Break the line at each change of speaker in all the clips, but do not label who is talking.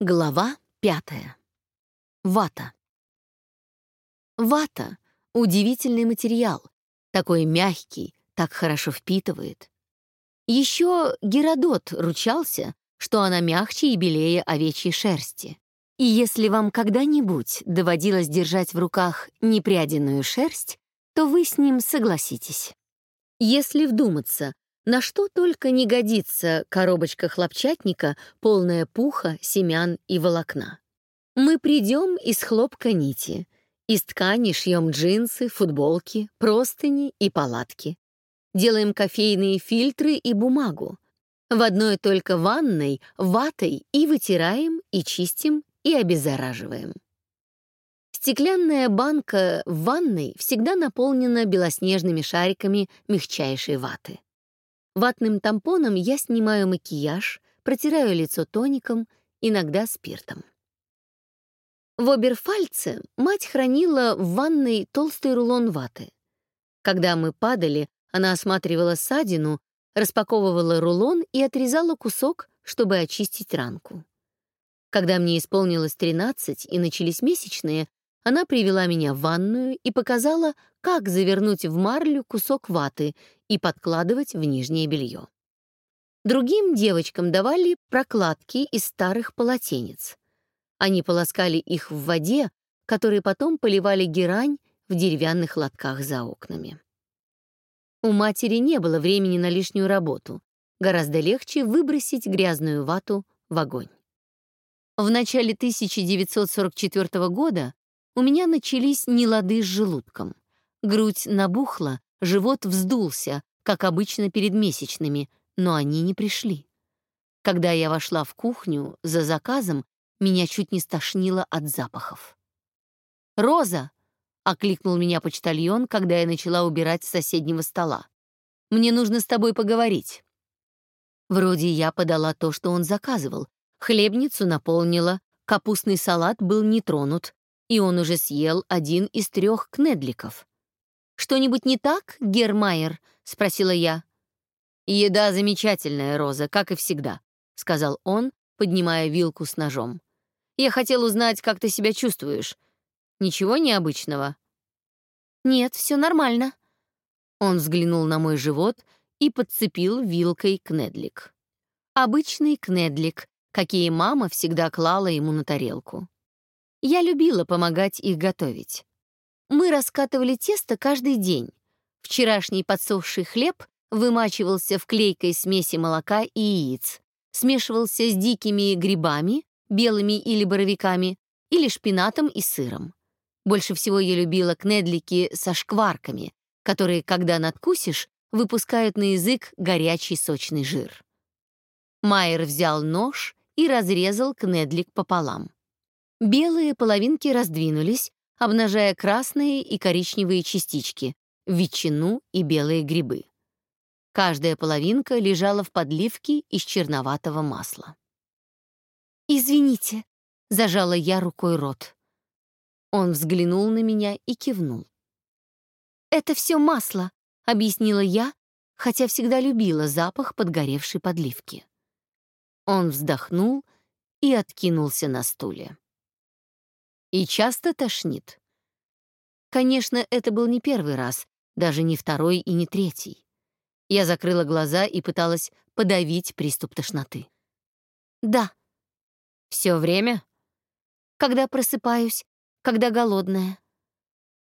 Глава пятая. Вата. Вата — удивительный материал, такой мягкий, так хорошо впитывает. Еще Геродот ручался, что она мягче и белее овечьей шерсти. И если вам когда-нибудь доводилось держать в руках непряденную шерсть, то вы с ним согласитесь. Если вдуматься, на что только не годится коробочка хлопчатника, полная пуха, семян и волокна. Мы придем из хлопка нити. Из ткани шьем джинсы, футболки, простыни и палатки. Делаем кофейные фильтры и бумагу. В одной только ванной ватой и вытираем, и чистим, и обеззараживаем. Стеклянная банка в ванной всегда наполнена белоснежными шариками мягчайшей ваты. Ватным тампоном я снимаю макияж, протираю лицо тоником, иногда спиртом. В Оберфальце мать хранила в ванной толстый рулон ваты. Когда мы падали, она осматривала ссадину, распаковывала рулон и отрезала кусок, чтобы очистить ранку. Когда мне исполнилось 13 и начались месячные, она привела меня в ванную и показала, как завернуть в марлю кусок ваты и подкладывать в нижнее белье. Другим девочкам давали прокладки из старых полотенец. Они полоскали их в воде, которые потом поливали герань в деревянных лотках за окнами. У матери не было времени на лишнюю работу. Гораздо легче выбросить грязную вату в огонь. В начале 1944 года у меня начались нелады с желудком. Грудь набухла, живот вздулся, как обычно перед месячными, но они не пришли. Когда я вошла в кухню за заказом, меня чуть не стошнило от запахов. «Роза!» — окликнул меня почтальон, когда я начала убирать с соседнего стола. «Мне нужно с тобой поговорить». Вроде я подала то, что он заказывал. Хлебницу наполнила, капустный салат был не тронут, и он уже съел один из трех кнедликов. «Что-нибудь не так, Гермайер?» — спросила я. «Еда замечательная, Роза, как и всегда», — сказал он, поднимая вилку с ножом. «Я хотел узнать, как ты себя чувствуешь. Ничего необычного?» «Нет, все нормально». Он взглянул на мой живот и подцепил вилкой кнедлик. Обычный кнедлик, какие мама всегда клала ему на тарелку. Я любила помогать их готовить. Мы раскатывали тесто каждый день. Вчерашний подсохший хлеб вымачивался в клейкой смеси молока и яиц, смешивался с дикими грибами, белыми или боровиками, или шпинатом и сыром. Больше всего я любила кнедлики со шкварками, которые, когда надкусишь, выпускают на язык горячий сочный жир. Майер взял нож и разрезал кнедлик пополам. Белые половинки раздвинулись, обнажая красные и коричневые частички, ветчину и белые грибы. Каждая половинка лежала в подливке из черноватого масла. «Извините», — зажала я рукой рот. Он взглянул на меня и кивнул. «Это все масло», — объяснила я, хотя всегда любила запах подгоревшей подливки. Он вздохнул и откинулся на стуле. И часто тошнит. Конечно, это был не первый раз, даже не второй и не третий. Я закрыла глаза и пыталась подавить приступ тошноты. Да. Все время? Когда просыпаюсь, когда голодная.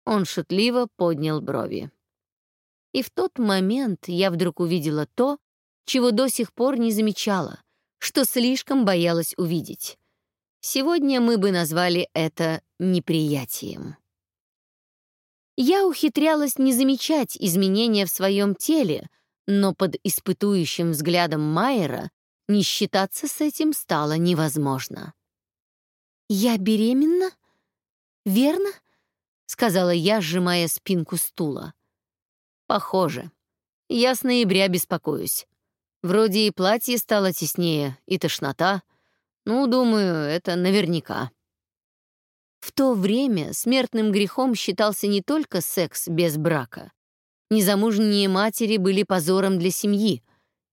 Он шутливо поднял брови. И в тот момент я вдруг увидела то, чего до сих пор не замечала, что слишком боялась увидеть. Сегодня мы бы назвали это неприятием. Я ухитрялась не замечать изменения в своем теле, но под испытующим взглядом Майера не считаться с этим стало невозможно. «Я беременна? Верно?» — сказала я, сжимая спинку стула. «Похоже. Я с ноября беспокоюсь. Вроде и платье стало теснее, и тошнота — ну, думаю, это наверняка. В то время смертным грехом считался не только секс без брака. Незамужние матери были позором для семьи.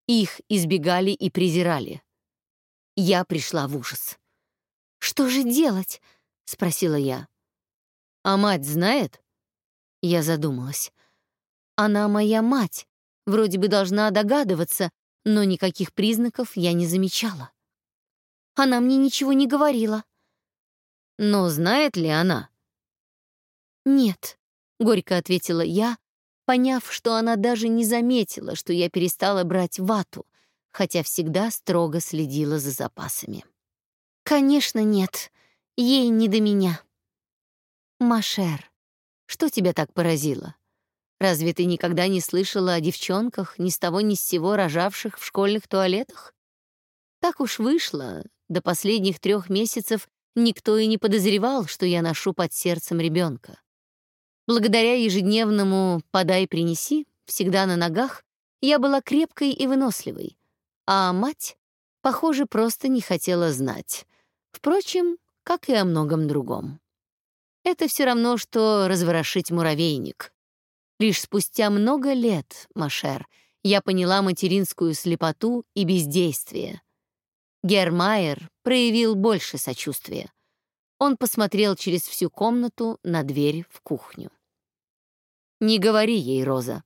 Их избегали и презирали. Я пришла в ужас. «Что же делать?» — спросила я.
«А мать знает?»
Я задумалась. «Она моя мать, вроде бы должна догадываться, но никаких признаков я не замечала. Она мне ничего не говорила».
«Но знает ли она?»
«Нет», — горько ответила я, поняв, что она даже не заметила, что я перестала брать вату, хотя всегда строго следила за запасами. «Конечно, нет. Ей не до меня». «Машер, что тебя так поразило? Разве ты никогда не слышала о девчонках, ни с того ни с сего рожавших в школьных туалетах? Так уж вышло, до последних трех месяцев никто и не подозревал, что я ношу под сердцем ребенка. Благодаря ежедневному «подай-принеси», всегда на ногах, я была крепкой и выносливой, а мать, похоже, просто не хотела знать. Впрочем, как и о многом другом. Это все равно, что разворошить муравейник. Лишь спустя много лет, Машер, я поняла материнскую слепоту и бездействие. Гермайер проявил больше сочувствия. Он посмотрел через всю комнату на дверь в кухню. «Не говори ей, Роза.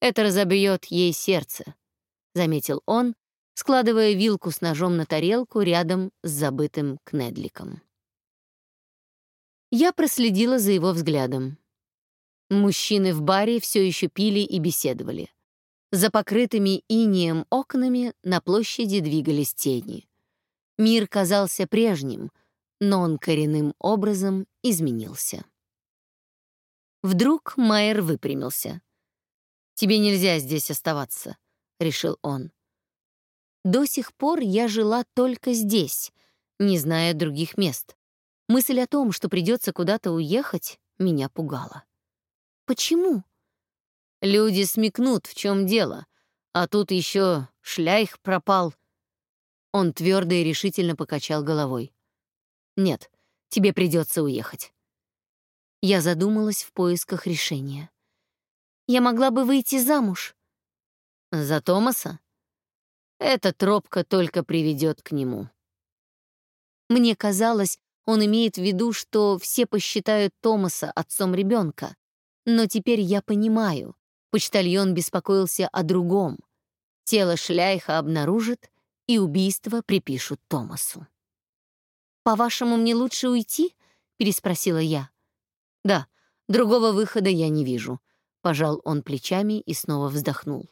Это разобьет ей сердце», — заметил он, складывая вилку с ножом на тарелку рядом с забытым кнедликом. Я проследила за его взглядом. Мужчины в баре все еще пили и беседовали. За покрытыми инием окнами на площади двигались тени. Мир казался прежним, но он коренным образом изменился. Вдруг Майер выпрямился. «Тебе нельзя здесь оставаться», — решил он. До сих пор я жила только здесь, не зная других мест. Мысль о том, что придется куда-то уехать, меня пугала. Почему? Люди смекнут, в чем дело, а тут еще шляйх пропал. Он твердо и решительно покачал головой. Нет, тебе придется уехать. Я задумалась в поисках решения. Я могла бы выйти замуж. За Томаса? Эта тропка только приведет к нему. Мне казалось, он имеет в виду, что все посчитают Томаса отцом ребенка. Но теперь я понимаю, почтальон беспокоился о другом. Тело Шляйха обнаружат, и убийство припишут Томасу. «По-вашему, мне лучше уйти?» — переспросила я. «Да, другого выхода я не вижу», — пожал он плечами и снова вздохнул.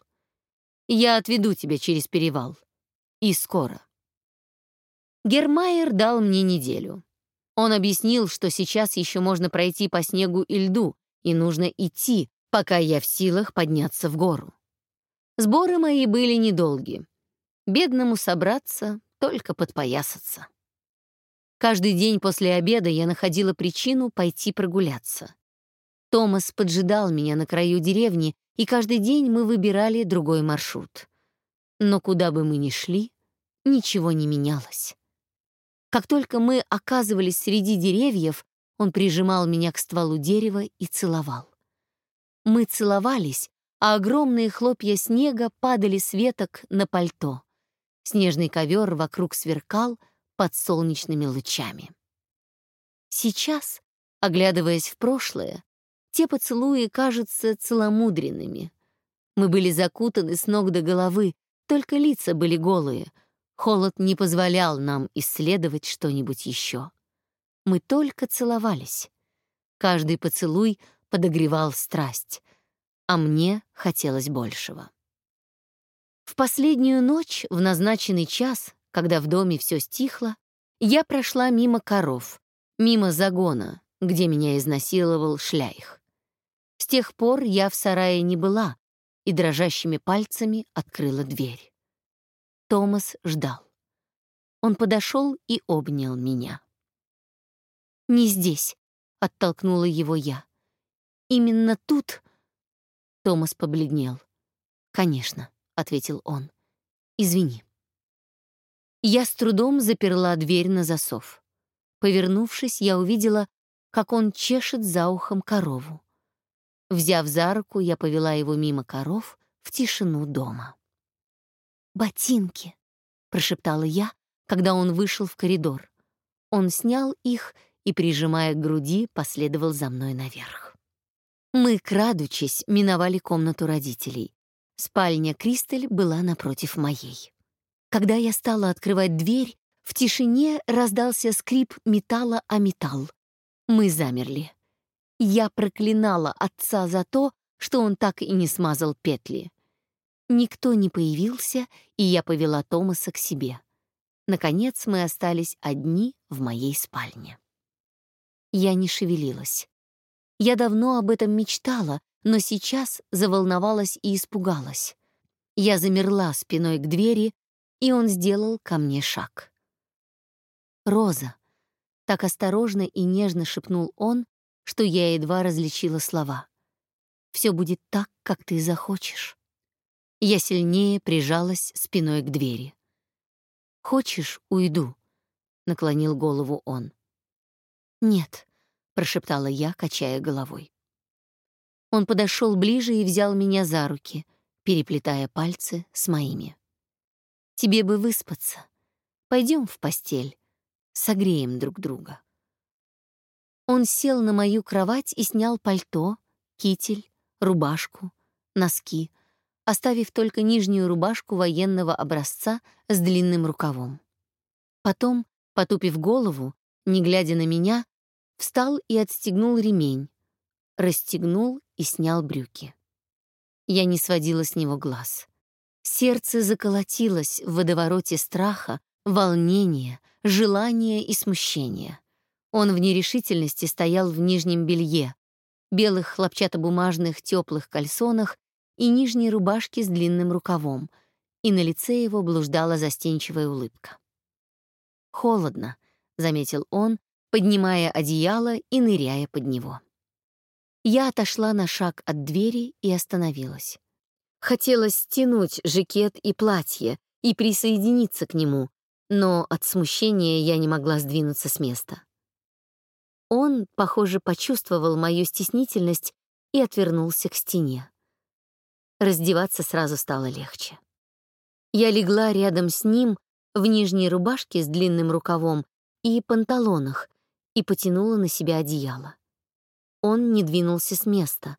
Я отведу тебя через перевал. И скоро. Гермайер дал мне неделю. Он объяснил, что сейчас еще можно пройти по снегу и льду, и нужно идти, пока я в силах подняться в гору. Сборы мои были недолги. Бедному собраться, только подпоясаться. Каждый день после обеда я находила причину пойти прогуляться. Томас поджидал меня на краю деревни, и каждый день мы выбирали другой маршрут. Но куда бы мы ни шли, ничего не менялось. Как только мы оказывались среди деревьев, он прижимал меня к стволу дерева и целовал. Мы целовались, а огромные хлопья снега падали с веток на пальто. Снежный ковер вокруг сверкал под солнечными лучами. Сейчас, оглядываясь в прошлое, те поцелуи кажутся целомудренными. Мы были закутаны с ног до головы, только лица были голые. Холод не позволял нам исследовать что-нибудь еще. Мы только целовались. Каждый поцелуй подогревал страсть, а мне хотелось большего. В последнюю ночь, в назначенный час, когда в доме все стихло, я прошла мимо коров, мимо загона, где меня изнасиловал шляйх. С тех пор я в сарае не была и дрожащими пальцами открыла дверь. Томас ждал. Он подошел и обнял меня. «Не здесь», — оттолкнула его я. «Именно тут...» Томас побледнел. «Конечно», — ответил он. «Извини». Я с трудом заперла дверь на засов. Повернувшись, я увидела, как он чешет за ухом корову. Взяв за руку, я повела его мимо коров в тишину дома. «Ботинки», — прошептала я, когда он вышел в коридор. Он снял их и, прижимая к груди, последовал за мной наверх. Мы, крадучись, миновали комнату родителей. Спальня Кристаль была напротив моей. Когда я стала открывать дверь, в тишине раздался скрип металла о металл. Мы замерли. Я проклинала отца за то, что он так и не смазал петли. Никто не появился, и я повела Томаса к себе. Наконец мы остались одни в моей спальне. Я не шевелилась. Я давно об этом мечтала, но сейчас заволновалась и испугалась. Я замерла спиной к двери, и он сделал ко мне шаг. «Роза», — так осторожно и нежно шепнул он, что я едва различила слова. «Все будет так, как ты захочешь». Я сильнее прижалась спиной к двери. «Хочешь, уйду?» — наклонил голову он. «Нет», — прошептала я, качая головой. Он подошел ближе и взял меня за руки, переплетая пальцы с моими. «Тебе бы выспаться. Пойдем в постель, согреем друг друга». Он сел на мою кровать и снял пальто, китель, рубашку, носки, оставив только нижнюю рубашку военного образца с длинным рукавом. Потом, потупив голову, не глядя на меня, встал и отстегнул ремень, расстегнул и снял брюки. Я не сводила с него глаз. Сердце заколотилось в водовороте страха, волнения, желания и смущения. Он в нерешительности стоял в нижнем белье, белых хлопчатобумажных теплых кальсонах и нижней рубашке с длинным рукавом, и на лице его блуждала застенчивая улыбка. «Холодно», — заметил он, поднимая одеяло и ныряя под него. Я отошла на шаг от двери и остановилась. Хотелось стянуть жакет и платье и присоединиться к нему, но от смущения я не могла сдвинуться с места. Он, похоже, почувствовал мою стеснительность и отвернулся к стене. Раздеваться сразу стало легче. Я легла рядом с ним в нижней рубашке с длинным рукавом и панталонах и потянула на себя одеяло. Он не двинулся с места,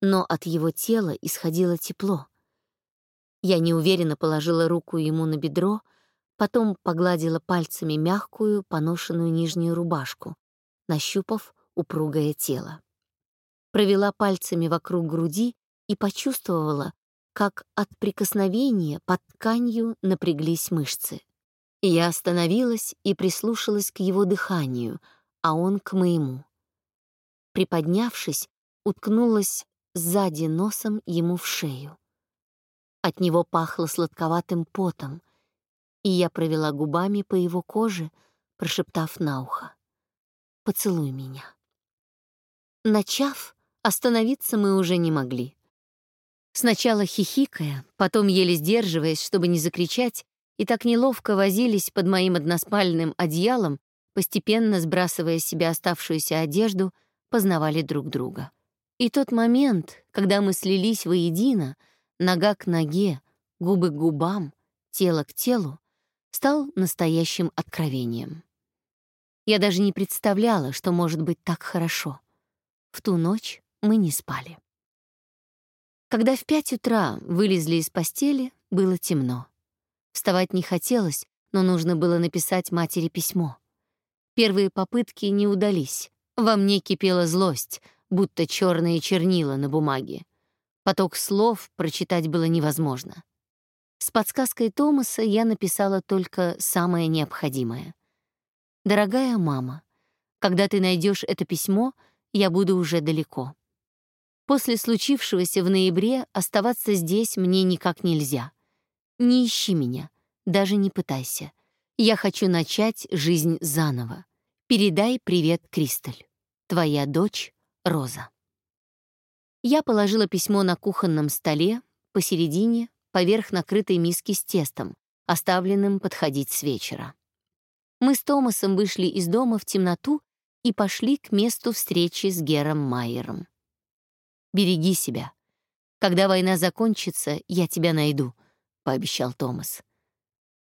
но от его тела исходило тепло. Я неуверенно положила руку ему на бедро, потом погладила пальцами мягкую, поношенную нижнюю рубашку, нащупав упругое тело. Провела пальцами вокруг груди и почувствовала, как от прикосновения под тканью напряглись мышцы. Я остановилась и прислушалась к его дыханию, а он к моему. Приподнявшись, уткнулась сзади носом ему в шею. От него пахло сладковатым потом, и я провела губами по его коже, прошептав на ухо. «Поцелуй меня». Начав, остановиться мы уже не могли. Сначала хихикая, потом еле сдерживаясь, чтобы не закричать, и так неловко возились под моим односпальным одеялом, постепенно сбрасывая с себя оставшуюся одежду, познавали друг друга. И тот момент, когда мы слились воедино, нога к ноге, губы к губам, тело к телу, стал настоящим откровением. Я даже не представляла, что может быть так хорошо. В ту ночь мы не спали. Когда в пять утра вылезли из постели, было темно. Вставать не хотелось, но нужно было написать матери письмо. Первые попытки не удались. Во мне кипела злость, будто черные чернила на бумаге. Поток слов прочитать было невозможно. С подсказкой Томаса я написала только самое необходимое. «Дорогая мама, когда ты найдешь это письмо, я буду уже далеко. После случившегося в ноябре оставаться здесь мне никак нельзя. Не ищи меня, даже не пытайся. Я хочу начать жизнь заново. Передай привет, Кристаль. Твоя дочь Роза. Я положила письмо на кухонном столе, посередине, поверх накрытой миски с тестом, оставленным подходить с вечера. Мы с Томасом вышли из дома в темноту и пошли к месту встречи с Гером Майером. Береги себя. Когда война закончится, я тебя найду», — пообещал Томас.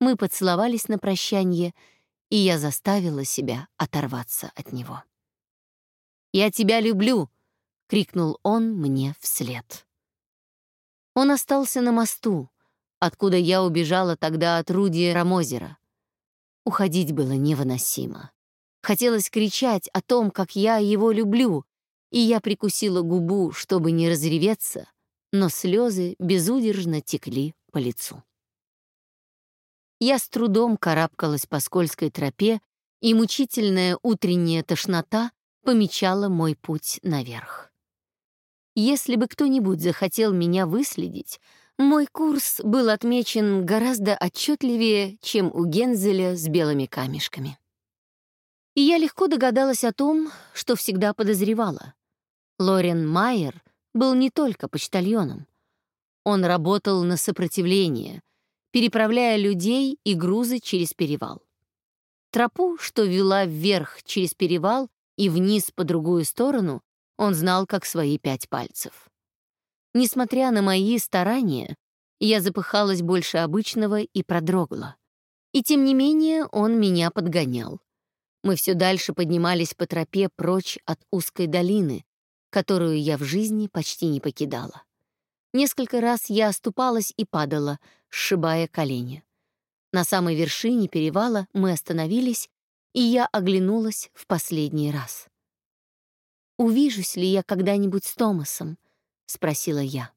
Мы поцеловались на прощание, и я заставила себя оторваться от него. «Я тебя люблю!» — крикнул он мне вслед. Он остался на мосту, откуда я убежала тогда от Руди Рамозера. Уходить было невыносимо. Хотелось кричать о том, как я его люблю, и я прикусила губу, чтобы не разреветься, но слезы безудержно текли по лицу. Я с трудом карабкалась по скользкой тропе, и мучительная утренняя тошнота помечала мой путь наверх. Если бы кто-нибудь захотел меня выследить, мой курс был отмечен гораздо отчетливее, чем у Гензеля с белыми камешками. И я легко догадалась о том, что всегда подозревала. Лорен Майер был не только почтальоном. Он работал на сопротивление, переправляя людей и грузы через перевал. Тропу, что вела вверх через перевал и вниз по другую сторону, он знал как свои пять пальцев. Несмотря на мои старания, я запыхалась больше обычного и продрогла. И тем не менее он меня подгонял. Мы все дальше поднимались по тропе прочь от узкой долины, которую я в жизни почти не покидала. Несколько раз я оступалась и падала, сшибая колени. На самой вершине перевала мы остановились, и я оглянулась в последний раз. «Увижусь ли я когда-нибудь с Томасом?» — спросила я.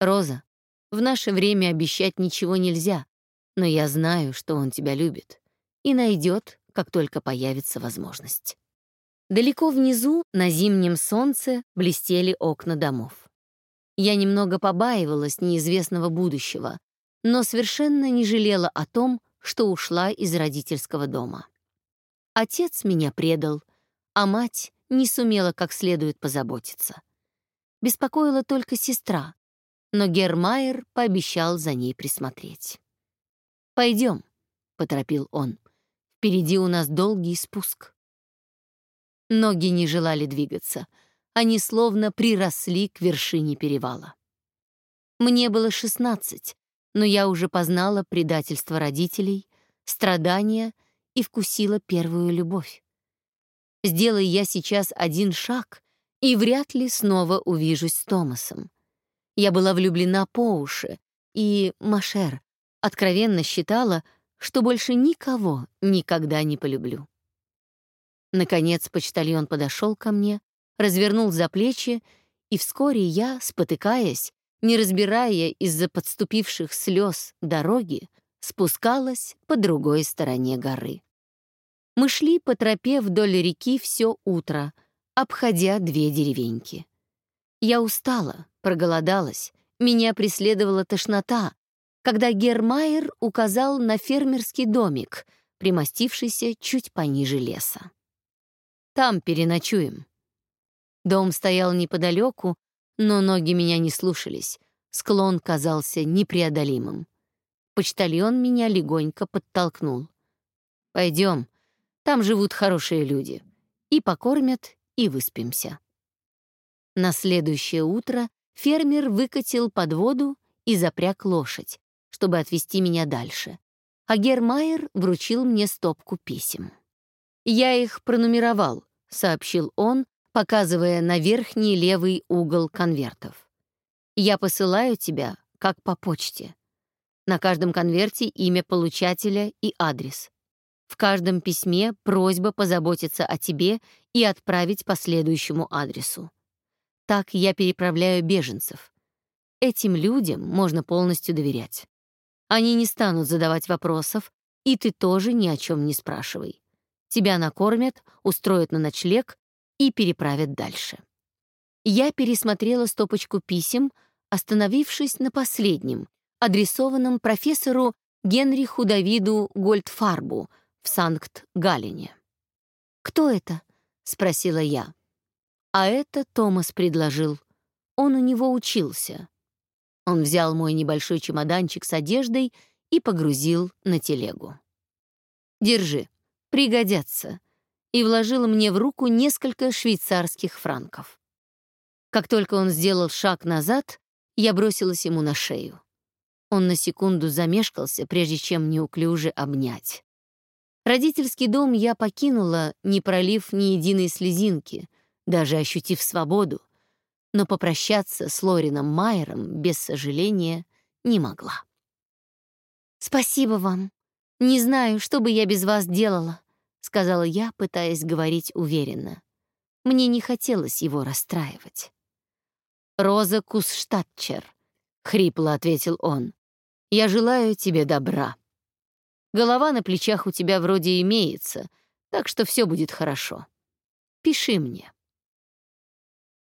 «Роза, в наше время обещать ничего нельзя, но я знаю, что он тебя любит и найдет, как только появится возможность». Далеко внизу, на зимнем солнце, блестели окна домов. Я немного побаивалась неизвестного будущего, но совершенно не жалела о том, что ушла из родительского дома. Отец меня предал, а мать не сумела как следует позаботиться. Беспокоила только сестра, но Гермайер пообещал за ней присмотреть. «Пойдем», — поторопил он, — «впереди у нас долгий спуск». Ноги не желали двигаться, они словно приросли к вершине перевала. Мне было шестнадцать, но я уже познала предательство родителей, страдания и вкусила первую любовь. Сделай я сейчас один шаг, и вряд ли снова увижусь с Томасом. Я была влюблена по уши, и Машер откровенно считала, что больше никого никогда не полюблю. Наконец почтальон подошел ко мне, развернул за плечи, и вскоре я, спотыкаясь, не разбирая из-за подступивших слез дороги, спускалась по другой стороне горы. Мы шли по тропе вдоль реки все утро — обходя две деревеньки. Я устала, проголодалась, меня преследовала тошнота, когда Гермайер указал на фермерский домик, примостившийся чуть пониже леса. «Там переночуем». Дом стоял неподалеку, но ноги меня не слушались, склон казался непреодолимым. Почтальон меня легонько подтолкнул. «Пойдем, там живут хорошие люди. И покормят, и выспимся. На следующее утро фермер выкатил под воду и запряг лошадь, чтобы отвезти меня дальше, а Гермайер вручил мне стопку писем. «Я их пронумеровал», — сообщил он, показывая на верхний левый угол конвертов. «Я посылаю тебя, как по почте. На каждом конверте имя получателя и адрес. В каждом письме просьба позаботиться о тебе и отправить по следующему адресу. Так я переправляю беженцев. Этим людям можно полностью доверять. Они не станут задавать вопросов, и ты тоже ни о чем не спрашивай. Тебя накормят, устроят на ночлег и переправят дальше. Я пересмотрела стопочку писем, остановившись на последнем, адресованном профессору Генриху Давиду Гольдфарбу в Санкт-Галине. «Кто это?» — спросила я. А это Томас предложил. Он у него учился. Он взял мой небольшой чемоданчик с одеждой и погрузил на телегу. «Держи, пригодятся», и вложил мне в руку несколько швейцарских франков. Как только он сделал шаг назад, я бросилась ему на шею. Он на секунду замешкался, прежде чем неуклюже обнять. Родительский дом я покинула, не пролив ни единой слезинки, даже ощутив свободу, но попрощаться с Лорином Майером без сожаления не могла. «Спасибо вам. Не знаю, что бы я без вас делала», — сказала я, пытаясь говорить уверенно. Мне не хотелось его расстраивать. «Роза Кусштатчер», — хрипло ответил он. «Я желаю тебе добра. Голова на плечах у тебя вроде имеется, так что все будет хорошо. Пиши мне».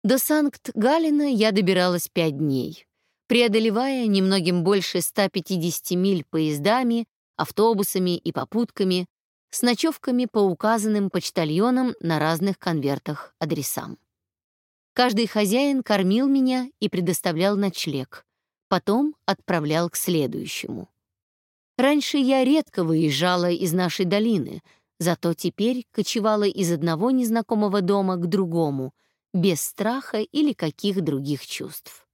До Санкт-Галина я добиралась пять дней, преодолевая немногим больше 150 миль поездами, автобусами и попутками, с ночевками по указанным почтальонам на разных конвертах адресам. Каждый хозяин кормил меня и предоставлял ночлег, потом отправлял к следующему. Раньше я редко выезжала из нашей долины, зато теперь кочевала из одного незнакомого дома к другому, без страха или каких других чувств.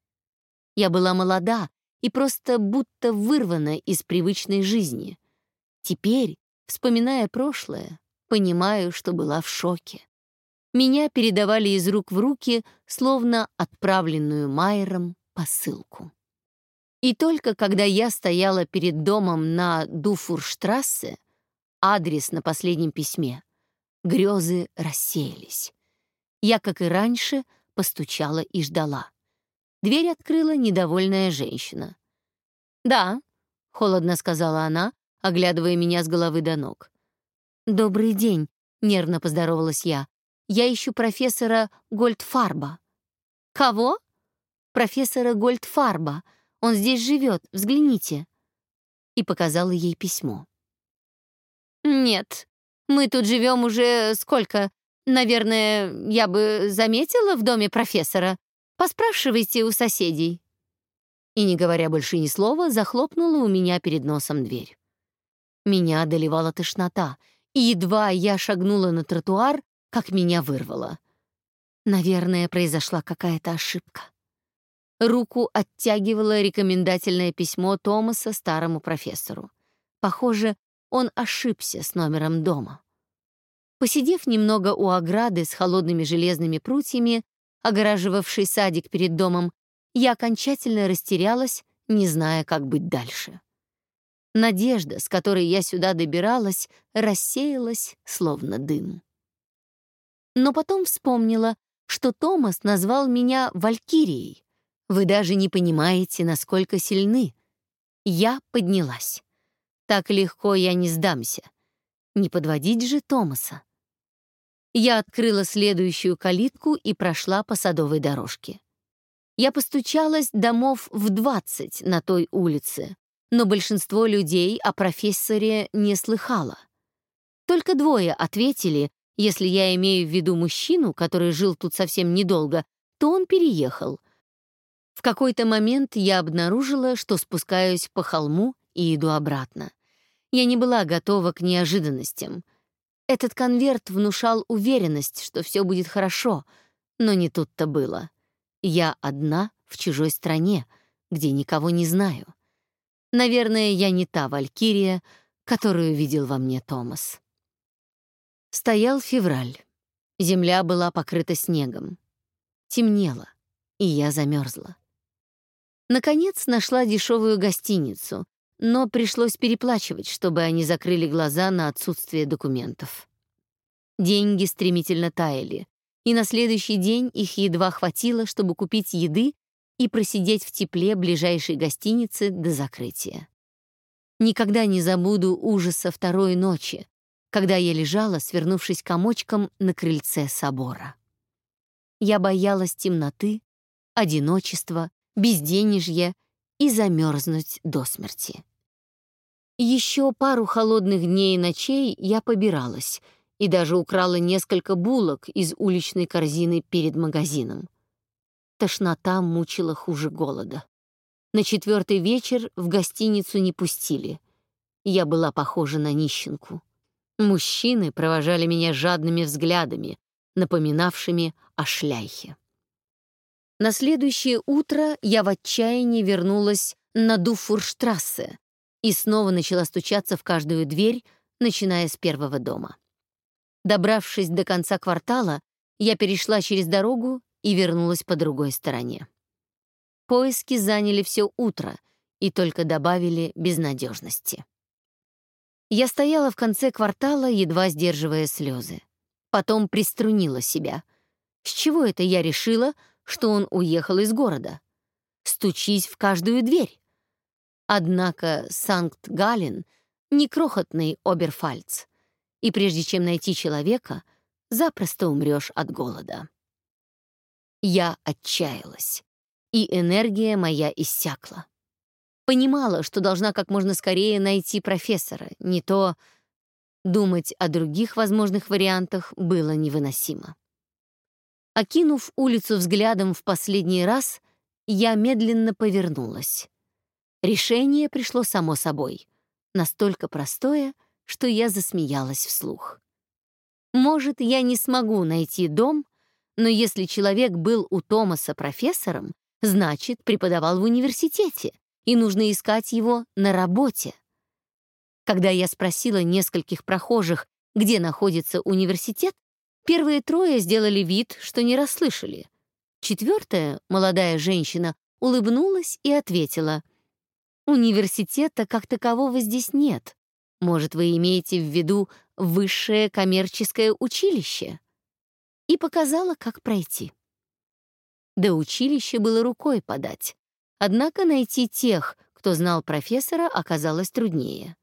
Я была молода и просто будто вырвана из привычной жизни. Теперь, вспоминая прошлое, понимаю, что была в шоке. Меня передавали из рук в руки, словно отправленную Майером посылку. И только когда я стояла перед домом на Дуфурштрассе, адрес на последнем письме, грезы рассеялись. Я, как и раньше, постучала и ждала. Дверь открыла недовольная женщина. «Да», — холодно сказала она, оглядывая меня с головы до ног. «Добрый день», — нервно поздоровалась я. Я ищу профессора Гольдфарба». «Кого?» «Профессора Гольдфарба. Он здесь живет. Взгляните». И показала ей письмо. «Нет, мы тут живем уже сколько? Наверное, я бы заметила в доме профессора. Поспрашивайте у соседей». И, не говоря больше ни слова, захлопнула у меня перед носом дверь. Меня одолевала тошнота, и едва я шагнула на тротуар, как меня вырвало. Наверное, произошла какая-то ошибка. Руку оттягивало рекомендательное письмо Томаса старому профессору. Похоже, он ошибся с номером дома. Посидев немного у ограды с холодными железными прутьями, огораживавшей садик перед домом, я окончательно растерялась, не зная, как быть дальше. Надежда, с которой я сюда добиралась, рассеялась, словно дым но потом вспомнила, что Томас назвал меня Валькирией. Вы даже не понимаете, насколько сильны. Я поднялась. Так легко я не сдамся. Не подводить же Томаса. Я открыла следующую калитку и прошла по садовой дорожке. Я постучалась домов в двадцать на той улице, но большинство людей о профессоре не слыхало. Только двое ответили, если я имею в виду мужчину, который жил тут совсем недолго, то он переехал. В какой-то момент я обнаружила, что спускаюсь по холму и иду обратно. Я не была готова к неожиданностям. Этот конверт внушал уверенность, что все будет хорошо, но не тут-то было. Я одна в чужой стране, где никого не знаю. Наверное, я не та Валькирия, которую видел во мне Томас. Стоял февраль. Земля была покрыта снегом. Темнело, и я замерзла. Наконец нашла дешевую гостиницу, но пришлось переплачивать, чтобы они закрыли глаза на отсутствие документов. Деньги стремительно таяли, и на следующий день их едва хватило, чтобы купить еды и просидеть в тепле ближайшей гостиницы до закрытия. Никогда не забуду ужаса второй ночи, когда я лежала, свернувшись комочком на крыльце собора. Я боялась темноты, одиночества, безденежья и замерзнуть до смерти. Еще пару холодных дней и ночей я побиралась и даже украла несколько булок из уличной корзины перед магазином. Тошнота мучила хуже голода. На четвертый вечер в гостиницу не пустили. Я была похожа на нищенку. Мужчины провожали меня жадными взглядами, напоминавшими о шляхе. На следующее утро я в отчаянии вернулась на Дуфурштрассе и снова начала стучаться в каждую дверь, начиная с первого дома. Добравшись до конца квартала, я перешла через дорогу и вернулась по другой стороне. Поиски заняли все утро и только добавили безнадежности. Я стояла в конце квартала, едва сдерживая слезы. Потом приструнила себя. С чего это я решила, что он уехал из города? Стучись в каждую дверь. Однако Санкт-Гален — не крохотный Оберфальц, и прежде чем найти человека, запросто умрешь от голода. Я отчаялась, и энергия моя иссякла. Понимала, что должна как можно скорее найти профессора, не то думать о других возможных вариантах было невыносимо. Окинув улицу взглядом в последний раз, я медленно повернулась. Решение пришло само собой, настолько простое, что я засмеялась вслух. Может, я не смогу найти дом, но если человек был у Томаса профессором, значит, преподавал в университете, и нужно искать его на работе. Когда я спросила нескольких прохожих, где находится университет, первые трое сделали вид, что не расслышали. Четвертая, молодая женщина, улыбнулась и ответила, «Университета как такового здесь нет. Может, вы имеете в виду высшее коммерческое училище?» И показала, как пройти. До училища было рукой подать. Однако найти тех, кто знал профессора, оказалось труднее.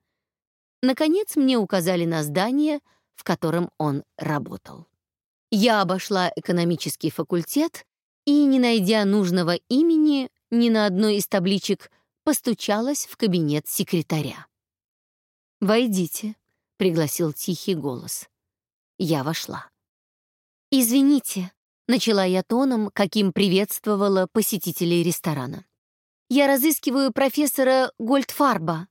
Наконец мне указали на здание, в котором он работал. Я обошла экономический факультет и, не найдя нужного имени ни на одной из табличек, постучалась в кабинет секретаря. «Войдите», — пригласил тихий голос. Я вошла. «Извините», — начала я тоном, каким приветствовала посетителей ресторана. Я разыскиваю профессора Гольдфарба».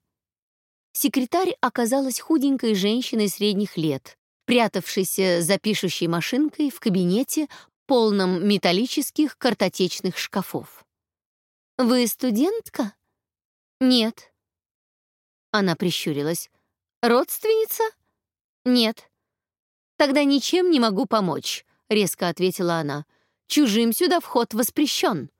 Секретарь оказалась худенькой женщиной средних лет, прятавшейся за пишущей машинкой в кабинете, полном металлических картотечных шкафов. «Вы студентка?» «Нет». Она прищурилась. «Родственница?» «Нет». «Тогда ничем не могу помочь», — резко ответила она. «Чужим сюда вход воспрещен».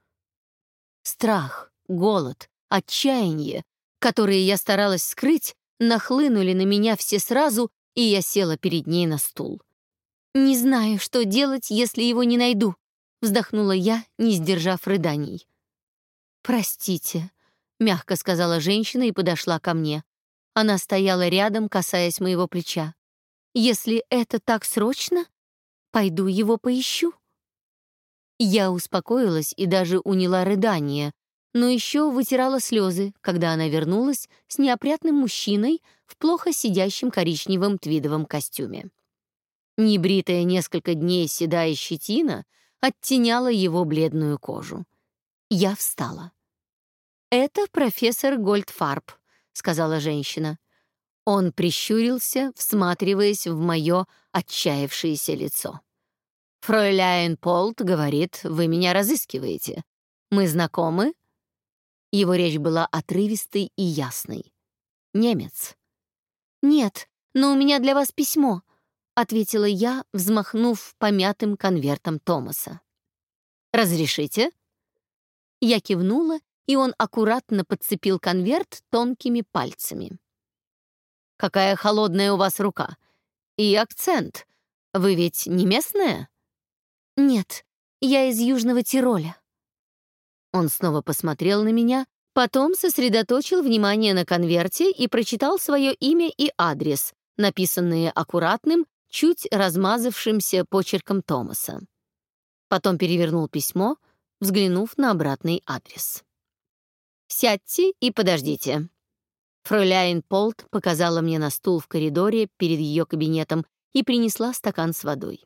Страх, голод, отчаяние, которые я старалась скрыть, нахлынули на меня все сразу, и я села перед ней на стул. «Не знаю, что делать, если его не найду», — вздохнула я, не сдержав рыданий. «Простите», — мягко сказала женщина и подошла ко мне. Она стояла рядом, касаясь моего плеча. «Если это так срочно, пойду его поищу». Я успокоилась и даже уняла рыдание, но еще вытирала слезы, когда она вернулась с неопрятным мужчиной в плохо сидящем коричневом твидовом костюме. Небритая несколько дней седая щетина оттеняла его бледную кожу. Я встала. «Это профессор Гольдфарб», — сказала женщина. Он прищурился, всматриваясь в мое отчаявшееся лицо. «Фройляйн Полт говорит, вы меня разыскиваете. Мы знакомы?» Его речь была отрывистой и ясной. «Немец». «Нет, но у меня для вас письмо», — ответила я, взмахнув помятым конвертом Томаса. «Разрешите?» Я кивнула, и он аккуратно подцепил конверт тонкими пальцами. «Какая холодная у вас рука! И акцент! Вы ведь не местная?» «Нет, я из Южного Тироля». Он снова посмотрел на меня, потом сосредоточил внимание на конверте и прочитал свое имя и адрес, написанные аккуратным, чуть размазавшимся почерком Томаса. Потом перевернул письмо, взглянув на обратный адрес. «Сядьте и подождите». Фройляйн Полт показала мне на стул в коридоре перед ее кабинетом и принесла стакан с водой.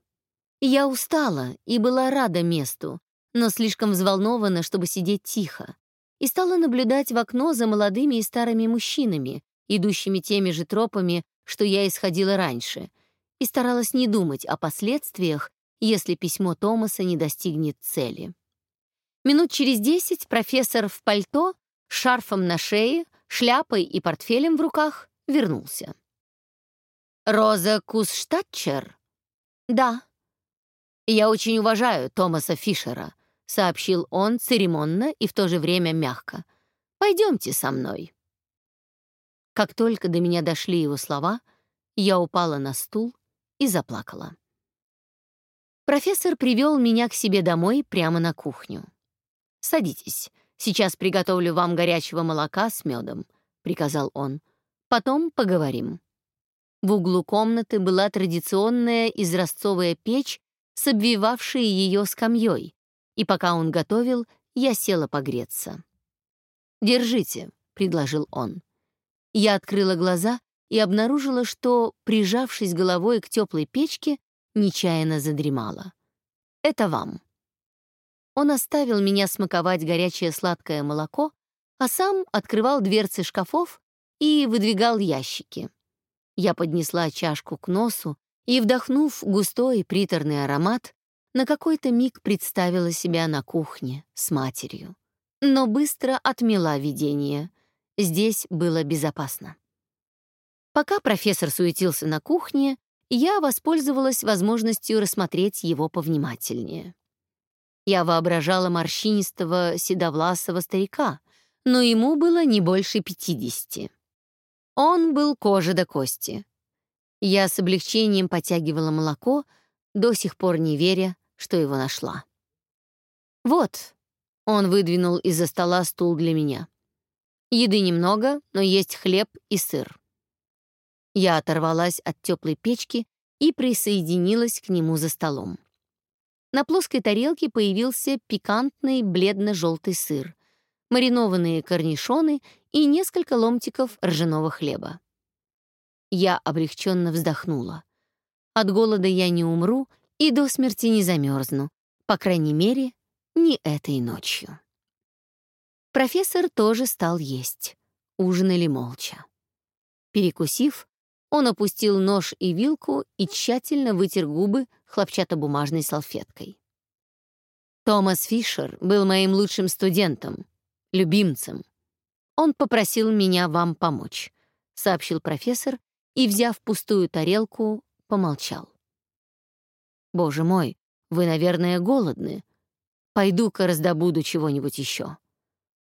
Я устала и была рада месту, но слишком взволнована, чтобы сидеть тихо, и стала наблюдать в окно за молодыми и старыми мужчинами, идущими теми же тропами, что я исходила раньше, и старалась не думать о последствиях, если письмо Томаса не достигнет цели. Минут через десять профессор в пальто, шарфом на шее, шляпой и портфелем в руках вернулся.
Роза Кусштатчер?»
«Да».
«Я очень уважаю Томаса Фишера», — сообщил он церемонно и в то же время мягко. «Пойдемте со мной». Как только до меня дошли его слова, я упала на стул и заплакала. Профессор привел меня к себе домой прямо на кухню. «Садитесь, сейчас приготовлю вам горячего молока с медом», — приказал он. «Потом поговорим». В углу комнаты была традиционная изразцовая печь с обвивавшей ее скамьей, и пока он готовил, я села погреться. «Держите», — предложил он. Я открыла глаза и обнаружила, что, прижавшись головой к теплой печке, нечаянно задремала. «Это вам». Он оставил меня смаковать горячее сладкое молоко, а сам открывал дверцы шкафов и выдвигал ящики. Я поднесла чашку к носу и, вдохнув густой приторный аромат, на какой-то миг представила себя на кухне с матерью. Но быстро отмела видение. Здесь было безопасно. Пока профессор суетился на кухне, я воспользовалась возможностью рассмотреть его повнимательнее. Я воображала морщинистого седовласого старика, но ему было не больше пятидесяти. Он был кожа до кости. Я с облегчением потягивала молоко, до сих пор не веря, что его нашла. «Вот», — он выдвинул из-за стола стул для меня. «Еды немного, но есть хлеб и сыр». Я оторвалась от теплой печки и присоединилась к нему за столом. На плоской тарелке появился пикантный бледно-желтый сыр, маринованные корнишоны и несколько ломтиков ржаного хлеба. Я облегченно вздохнула. От голода я не умру и до смерти не замерзну, по крайней мере, не этой ночью. Профессор тоже стал есть. Ужинали молча. Перекусив, он опустил нож и вилку и тщательно вытер губы хлопчатобумажной салфеткой. Томас Фишер был моим лучшим студентом, любимцем. Он попросил меня вам помочь, сообщил профессор и, взяв пустую тарелку, помолчал. Боже мой, вы, наверное, голодны. Пойду-ка раздобуду чего-нибудь еще.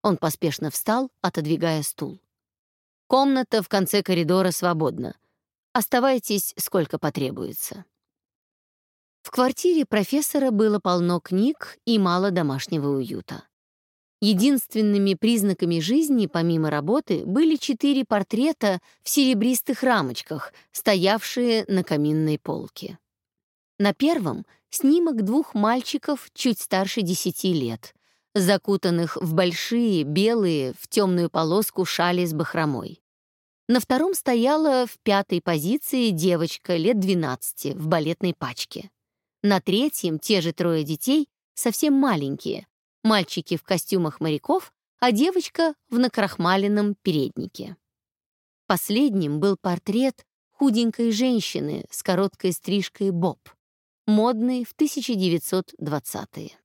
Он поспешно встал, отодвигая стул. Комната в конце коридора свободна. Оставайтесь, сколько потребуется. В квартире профессора было полно книг и мало домашнего уюта. Единственными признаками жизни, помимо работы, были четыре портрета в серебристых рамочках, стоявшие на каминной полке. На первом — снимок двух мальчиков чуть старше десяти лет, закутанных в большие, белые, в темную полоску шали с бахромой. На втором стояла в пятой позиции девочка лет 12 в балетной пачке. На третьем те же трое детей, совсем маленькие, мальчики в костюмах моряков, а девочка в накрахмаленном переднике. Последним был портрет худенькой женщины с короткой стрижкой Боб, модный в 1920-е.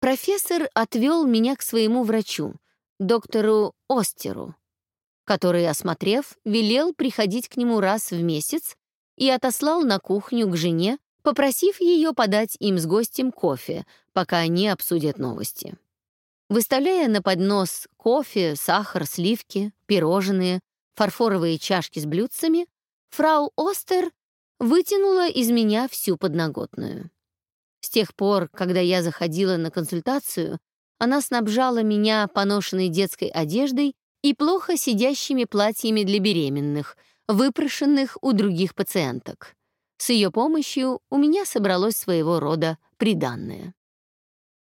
Профессор отвел меня к своему врачу, доктору Остеру, который, осмотрев, велел приходить к нему раз в месяц и отослал на кухню к жене, попросив ее подать им с гостем кофе, пока они обсудят новости. Выставляя на поднос кофе, сахар, сливки, пирожные, фарфоровые чашки с блюдцами, фрау Остер вытянула из меня всю подноготную. С тех пор, когда я заходила на консультацию, она снабжала меня поношенной детской одеждой и плохо сидящими платьями для беременных, выпрошенных у других пациенток. С ее помощью у меня собралось своего рода приданное.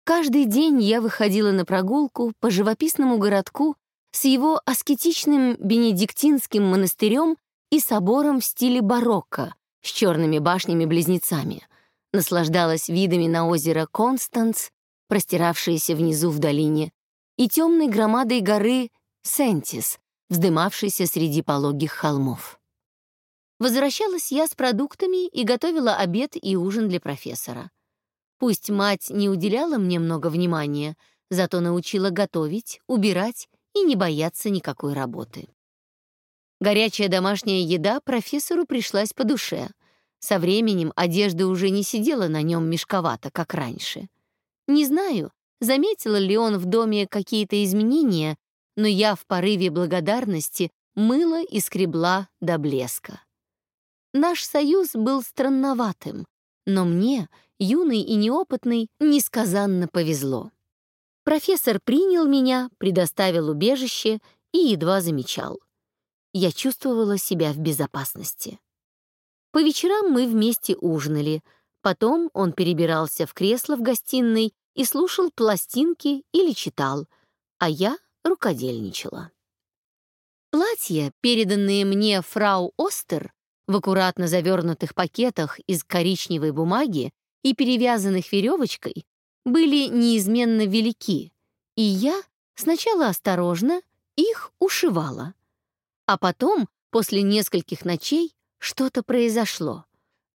Каждый день я выходила на прогулку по живописному городку с его аскетичным бенедиктинским монастырем и собором в стиле барокко с черными башнями-близнецами, наслаждалась видами на озеро Констанц, простиравшееся внизу в долине, и темной громадой горы Сентис, вздымавшийся среди пологих холмов. Возвращалась я с продуктами и готовила обед и ужин для профессора. Пусть мать не уделяла мне много внимания, зато научила готовить, убирать и не бояться никакой работы. Горячая домашняя еда профессору пришлась по душе. Со временем одежда уже не сидела на нем мешковато, как раньше. Не знаю, заметил ли он в доме какие-то изменения, но я в порыве благодарности мыла и скребла до блеска. Наш союз был странноватым, но мне, юный и неопытный, несказанно повезло. Профессор принял меня, предоставил убежище и едва замечал. Я чувствовала себя в безопасности. По вечерам мы вместе ужинали, потом он перебирался в кресло в гостиной и слушал пластинки или читал, а я рукодельничала. Платья, переданные мне фрау Остер, в аккуратно завернутых пакетах из коричневой бумаги и перевязанных веревочкой, были неизменно велики, и я сначала осторожно их ушивала. А потом, после нескольких ночей, что-то произошло.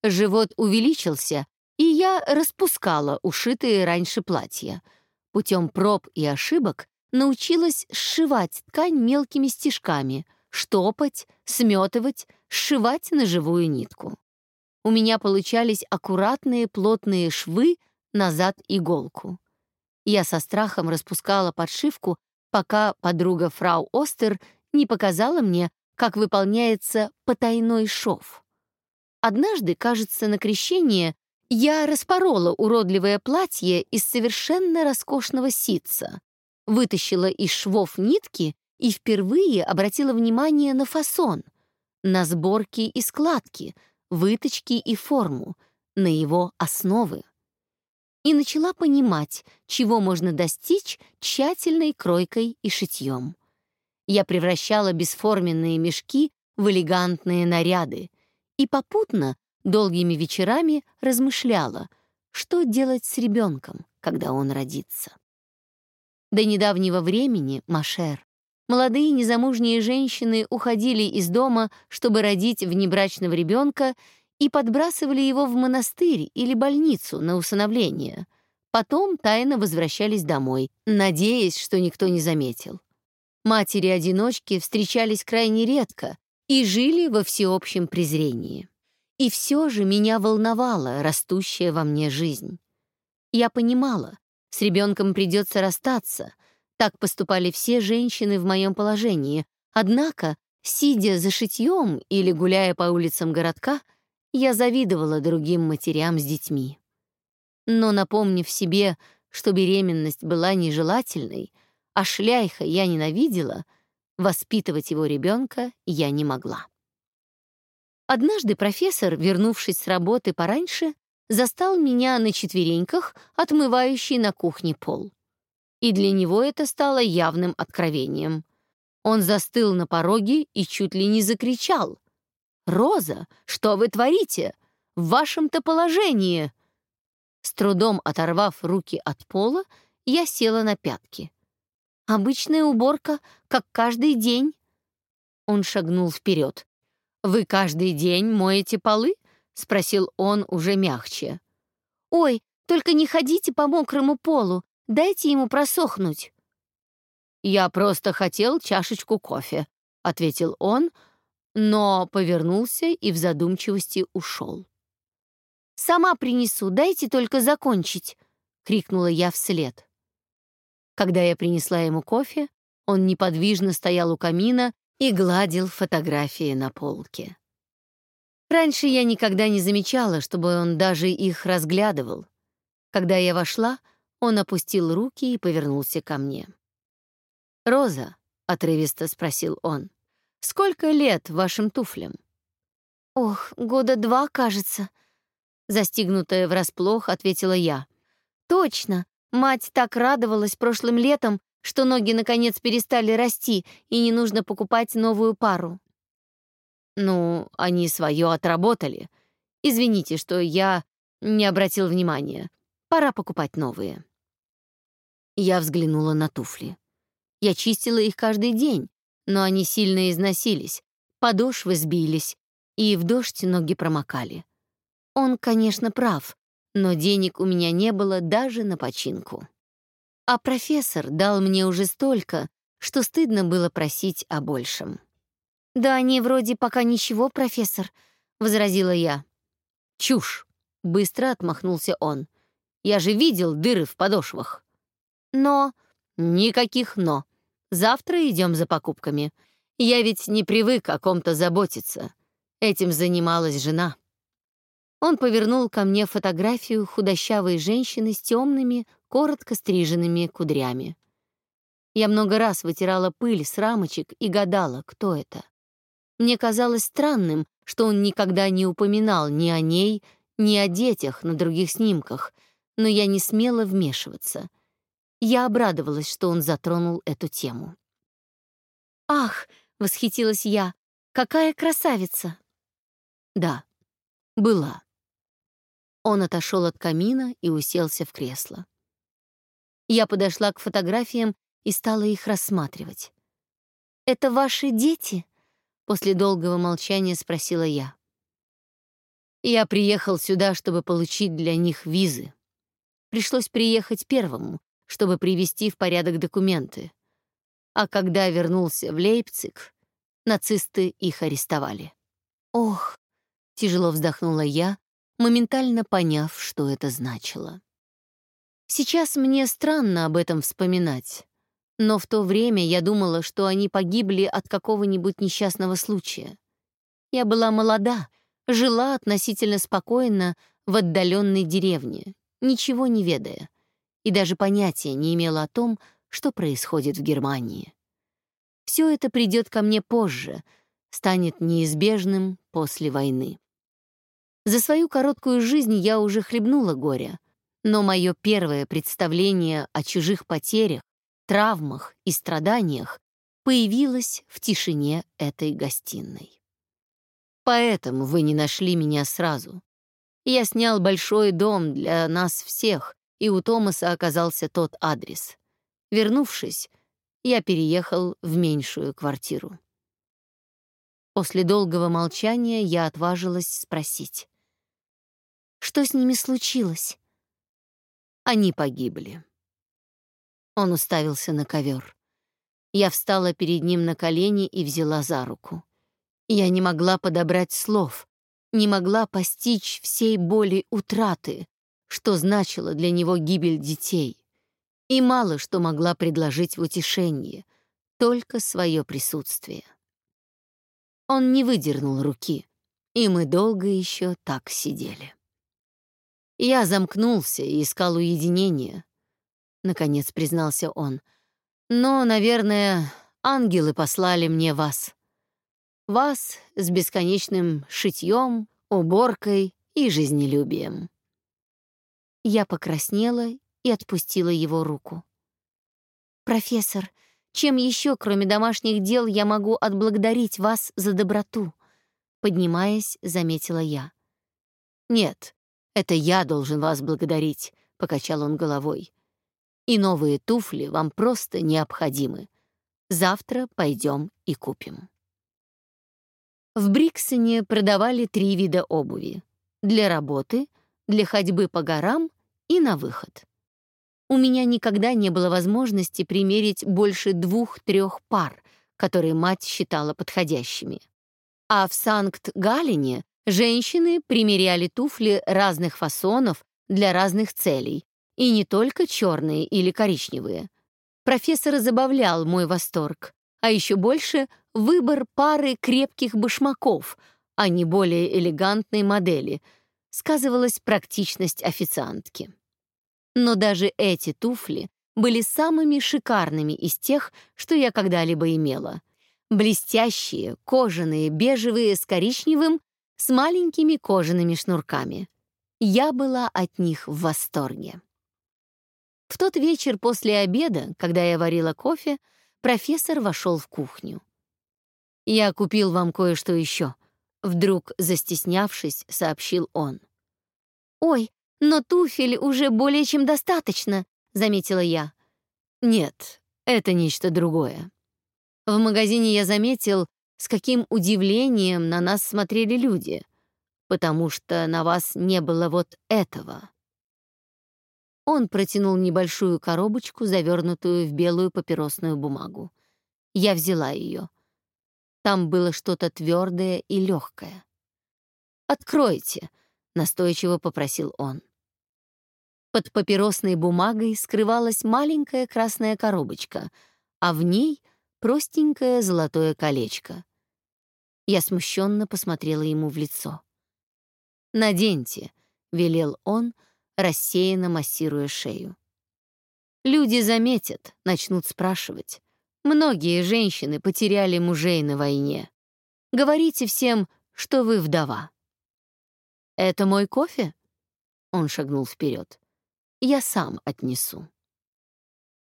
Живот увеличился, и я распускала ушитые раньше платья. Путем проб и ошибок научилась сшивать ткань мелкими стежками, штопать, сметывать, сшивать на живую нитку. У меня получались аккуратные плотные швы назад иголку. Я со страхом распускала подшивку, пока подруга фрау Остер не показала мне, как выполняется потайной шов. Однажды, кажется, на крещение я распорола уродливое платье из совершенно роскошного ситца, вытащила из швов нитки и впервые обратила внимание на фасон, на сборки и складки, выточки и форму, на его основы. И начала понимать, чего можно достичь тщательной кройкой и шитьем. Я превращала бесформенные мешки в элегантные наряды и попутно долгими вечерами размышляла, что делать с ребенком, когда он родится. До недавнего времени, Машер, молодые незамужние женщины уходили из дома, чтобы родить внебрачного ребенка и подбрасывали его в монастырь или больницу на усыновление. Потом тайно возвращались домой, надеясь, что никто не заметил. Матери-одиночки встречались крайне редко и жили во всеобщем презрении. И все же меня волновала растущая во мне жизнь. Я понимала, с ребенком придется расстаться. Так поступали все женщины в моем положении. Однако, сидя за шитьем или гуляя по улицам городка, я завидовала другим матерям с детьми. Но, напомнив себе, что беременность была нежелательной, а шляйха я ненавидела, воспитывать его ребенка я не могла. Однажды профессор, вернувшись с работы пораньше, застал меня на четвереньках, отмывающий на кухне пол. И для него это стало явным откровением. Он застыл на пороге и чуть ли не закричал. «Роза, что вы творите? В вашем-то положении!» С трудом оторвав руки от пола, я села на пятки. Обычная уборка, как каждый день». Он шагнул вперед. «Вы каждый день моете полы?» — спросил он уже мягче. «Ой, только не ходите по мокрому полу, дайте ему просохнуть». «Я просто хотел чашечку кофе», — ответил он, но повернулся и в задумчивости ушел. «Сама принесу, дайте только закончить», — крикнула я вслед. Когда я принесла ему кофе, он неподвижно стоял у камина и гладил фотографии на полке. Раньше я никогда не замечала, чтобы он даже их разглядывал. Когда я вошла, он опустил руки и повернулся ко мне. «Роза», — отрывисто спросил он, — «сколько лет вашим туфлям?» «Ох, года два, кажется», — застигнутая врасплох, ответила я. «Точно, Мать так радовалась прошлым летом, что ноги наконец перестали расти, и не нужно покупать новую пару. Ну, они свое отработали. Извините, что я не обратил внимания. Пора покупать новые. Я взглянула на туфли. Я чистила их каждый день, но они сильно износились, подошвы сбились, и в дождь ноги промокали. Он, конечно, прав но денег у меня не было даже на починку. А профессор дал мне уже столько, что стыдно было просить о большем.
«Да они вроде пока ничего, профессор», — возразила я.
«Чушь!» — быстро отмахнулся он. «Я же видел дыры в подошвах».
«Но...»
«Никаких «но». Завтра идем за покупками. Я ведь не привык о ком-то заботиться. Этим занималась жена».
Он повернул ко мне фотографию худощавой женщины с темными, коротко стриженными кудрями. Я много раз вытирала пыль с рамочек и гадала, кто это. Мне казалось странным, что он никогда не упоминал ни о ней, ни о детях на других снимках, но я не смела вмешиваться. Я обрадовалась, что он затронул эту тему. «Ах!» — восхитилась я. «Какая красавица!»
«Да, была». Он отошел от камина и уселся в кресло. Я подошла к фотографиям и стала их рассматривать.
«Это ваши дети?» После долгого молчания спросила я.
Я приехал сюда, чтобы получить для них визы. Пришлось приехать первому, чтобы привести в порядок документы. А когда вернулся в Лейпциг, нацисты их арестовали.
«Ох!» — тяжело вздохнула я, моментально поняв, что это значило. Сейчас мне странно об этом вспоминать. Но в то время я думала, что они погибли от какого-нибудь несчастного случая. Я была молода, жила относительно спокойно в отдаленной деревне, ничего не ведая, и даже понятия не имела о том, что происходит в Германии. Все это придет ко мне позже, станет неизбежным после войны. За свою короткую жизнь я уже хлебнула горя, но мое первое представление о чужих потерях травмах и страданиях появилась в тишине этой гостиной.
Поэтому вы не нашли меня сразу. Я снял большой дом для нас всех, и у Томаса оказался тот адрес. Вернувшись, я переехал в меньшую квартиру.
После долгого молчания я отважилась спросить. «Что с ними случилось?»
Они погибли. Он уставился на ковер. Я встала перед ним на колени и взяла за руку. Я не могла подобрать слов, не могла постичь всей боли утраты, что значило для него гибель детей. И мало что могла предложить в утешении, только свое присутствие. Он не выдернул руки, и мы долго еще так сидели. Я замкнулся и искал уединения, — наконец признался он. «Но, наверное, ангелы послали мне вас. Вас с бесконечным шитьем, уборкой и жизнелюбием».
Я покраснела и отпустила его руку. «Профессор, чем еще, кроме домашних дел, я могу отблагодарить вас за доброту?» Поднимаясь, заметила я.
«Нет, это я должен вас благодарить», — покачал он головой и новые туфли вам просто необходимы. Завтра пойдем и купим. В Бриксоне продавали три вида обуви. Для работы, для ходьбы по горам и на выход. У меня никогда не было возможности примерить больше двух-трех пар, которые мать считала подходящими. А в Санкт-Галлене женщины примеряли туфли разных фасонов для разных целей, и не только черные или коричневые. Профессора забавлял мой восторг, а еще больше — выбор пары крепких башмаков, а не более элегантной модели, сказывалась практичность официантки. Но даже эти туфли были самыми шикарными из тех, что я когда-либо имела. Блестящие, кожаные, бежевые с коричневым, с маленькими кожаными шнурками. Я была от них в восторге. В тот вечер после обеда, когда я варила кофе, профессор вошел в кухню. «Я купил вам кое-что еще», — вдруг, застеснявшись, сообщил он.
«Ой, но туфель уже более чем достаточно», — заметила я.
«Нет, это нечто другое. В магазине я заметил, с каким удивлением на нас смотрели люди, потому что на вас не было вот этого». Он протянул небольшую коробочку, завернутую в белую папиросную бумагу. Я взяла ее.
Там было что-то твердое и легкое. «Откройте», — настойчиво попросил он. Под папиросной бумагой скрывалась маленькая красная коробочка, а в ней простенькое золотое колечко. Я смущенно посмотрела ему в лицо. «Наденьте», — велел он, рассеянно массируя шею. «Люди заметят, начнут спрашивать. Многие женщины потеряли мужей на войне. Говорите всем, что вы вдова». «Это мой кофе?» Он шагнул вперед. «Я сам отнесу».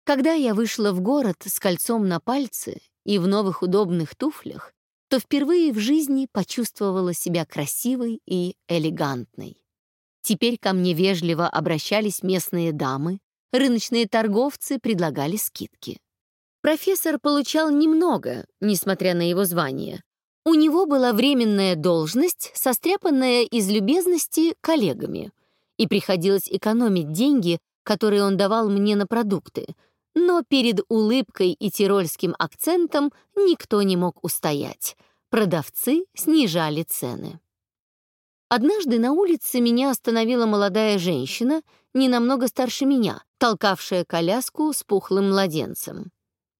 Когда я вышла в город с кольцом на пальце и в новых удобных туфлях, то впервые в жизни почувствовала себя красивой и элегантной. Теперь ко мне вежливо обращались местные дамы, рыночные торговцы предлагали скидки. Профессор получал немного, несмотря на его звание. У него была временная должность, состряпанная из любезности коллегами, и приходилось экономить деньги, которые он давал мне на продукты, но перед улыбкой и тирольским акцентом никто не мог устоять. Продавцы снижали цены. Однажды на улице меня остановила молодая женщина, не намного старше меня, толкавшая коляску с пухлым младенцем.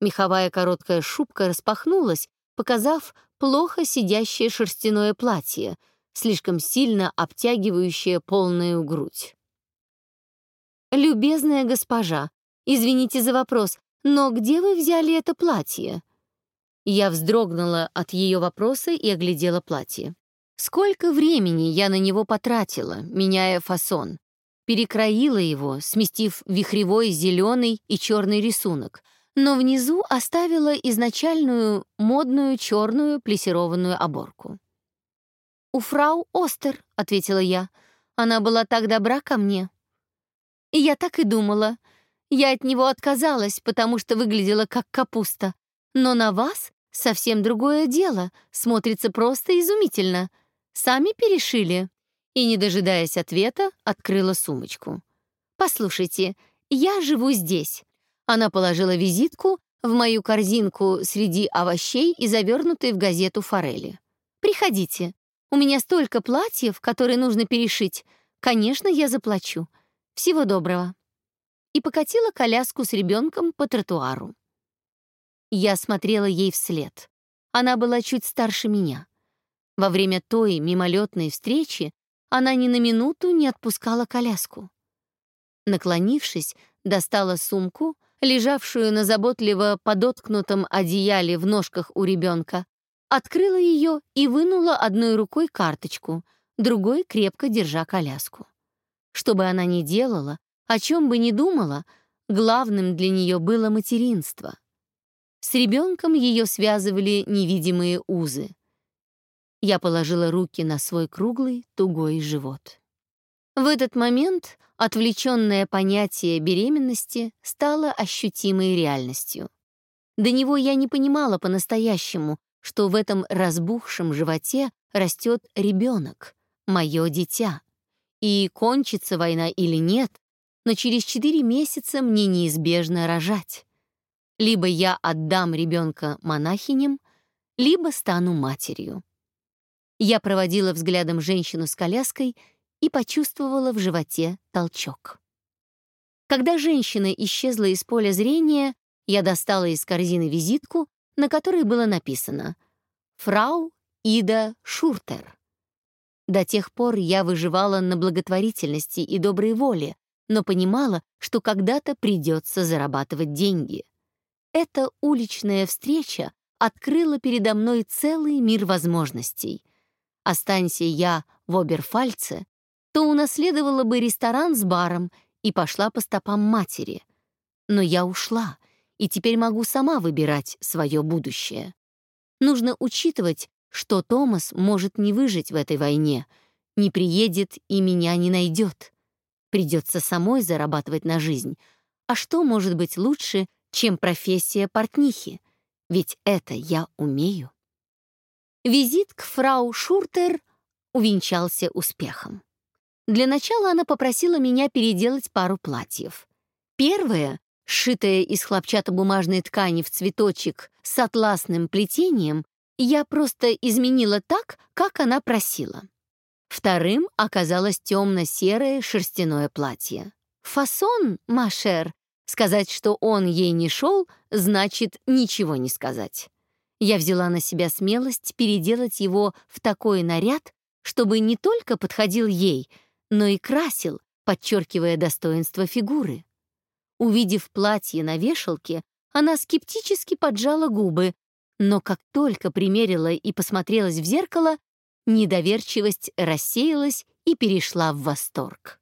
Меховая короткая шубка распахнулась, показав плохо сидящее шерстяное платье, слишком сильно обтягивающее полную грудь. «Любезная госпожа, извините за вопрос, но где вы взяли это платье?» Я вздрогнула от ее вопроса и оглядела платье. Сколько времени я на него потратила, меняя фасон. Перекроила его, сместив вихревой зеленый и черный рисунок, но внизу оставила изначальную модную черную плесированную оборку. «У фрау Остер», — ответила я. «Она была так добра ко мне». И я так и думала. Я от него отказалась, потому что выглядела как капуста. Но на вас совсем другое дело, смотрится просто изумительно. Сами перешили?» И, не дожидаясь ответа, открыла сумочку. «Послушайте, я живу здесь». Она положила визитку в мою корзинку среди овощей и завернутой в газету форели. «Приходите. У меня столько платьев, которые нужно перешить. Конечно, я заплачу. Всего доброго». И покатила коляску с ребенком по тротуару. Я смотрела ей вслед. Она была чуть старше меня. Во время той мимолетной встречи она ни на минуту не отпускала коляску. Наклонившись, достала сумку, лежавшую на заботливо подоткнутом одеяле в ножках у ребенка, открыла ее и вынула одной рукой карточку, другой крепко держа коляску. Что бы она ни делала, о чем бы ни думала, главным для нее было материнство. С ребенком ее связывали невидимые узы. Я положила руки на свой круглый, тугой живот. В этот момент отвлеченное понятие беременности стало ощутимой реальностью. До него я не понимала по-настоящему, что в этом разбухшем животе растет ребенок, мое дитя. И кончится война или нет, но через четыре месяца мне неизбежно рожать. Либо я отдам ребенка монахиням, либо стану матерью. Я проводила взглядом женщину с коляской и почувствовала в животе толчок. Когда женщина исчезла из поля зрения, я достала из корзины визитку, на которой было написано «Фрау Ида Шуртер». До тех пор я выживала на благотворительности и доброй воле, но понимала, что когда-то придется зарабатывать деньги. Эта уличная встреча открыла передо мной целый мир возможностей. Останься я в Оберфальце, то унаследовала бы ресторан с баром и пошла по стопам матери. Но я ушла, и теперь могу сама выбирать свое будущее. Нужно учитывать, что Томас может не выжить в этой войне, не приедет и меня не найдет. Придется самой зарабатывать на жизнь. А что может быть лучше, чем профессия портнихи, ведь это я умею. Визит к фрау Шуртер увенчался успехом. Для начала она попросила меня переделать пару платьев. Первое, сшитое из хлопчатобумажной ткани в цветочек с атласным плетением, Я просто изменила так, как она просила. Вторым оказалось темно-серое шерстяное платье. Фасон, Машер, сказать, что он ей не шел, значит ничего не сказать. Я взяла на себя смелость переделать его в такой наряд, чтобы не только подходил ей, но и красил, подчеркивая достоинство фигуры. Увидев платье на вешалке, она скептически поджала губы, но как только примерила и посмотрелась в зеркало, недоверчивость рассеялась и перешла в восторг.